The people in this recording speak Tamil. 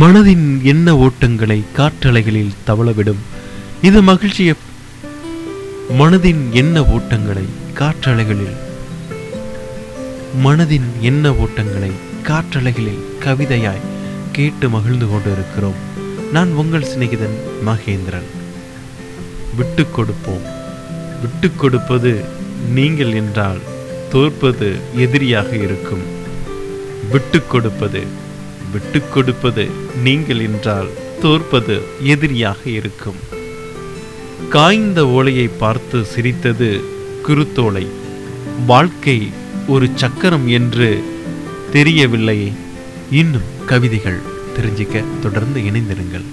மனதின் எண்ண ஓட்டங்களை காற்றலைகளில் தவளவிடும். இது மகிழ்ச்சிய மனதின் எண்ண ஓட்டங்களை காற்றலைகளில் மனதின் எண்ண ஓட்டங்களை காற்றலைகளில் கவிதையாய் கேட்டு மகிழ்ந்து கொண்டிருக்கிறோம். நான் உங்கள் சிநேகிதன் மகேந்திரன். விட்டு கொடுப்போம். விட்டு கொடுப்பது நீங்கள் என்றால் தோற்பது எதிரியாக இருக்கும். விட்டு கொடுப்பது விட்டு கொடுப்பது நீங்கள் என்றால் தோற்பது எதிரியாக இருக்கும். காய்ந்த ஓலையை பார்த்து சிரித்தது குருத்தோலை. வாழ்க்கை ஒரு சக்கரம் என்று தெரியவில்லையே இன்னும் கவிதைகள் தெரிஞ்சிக்க தொடர்ந்து இணைந்திருங்கள்.